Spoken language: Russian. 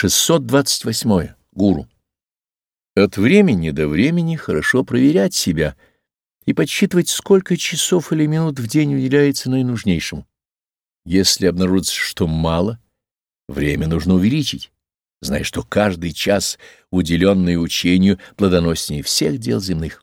628. Гуру. От времени до времени хорошо проверять себя и подсчитывать, сколько часов или минут в день уделяется наинужнейшему. Если обнаружится, что мало, время нужно увеличить, зная, что каждый час, уделенный учению, плодоноснее всех дел земных.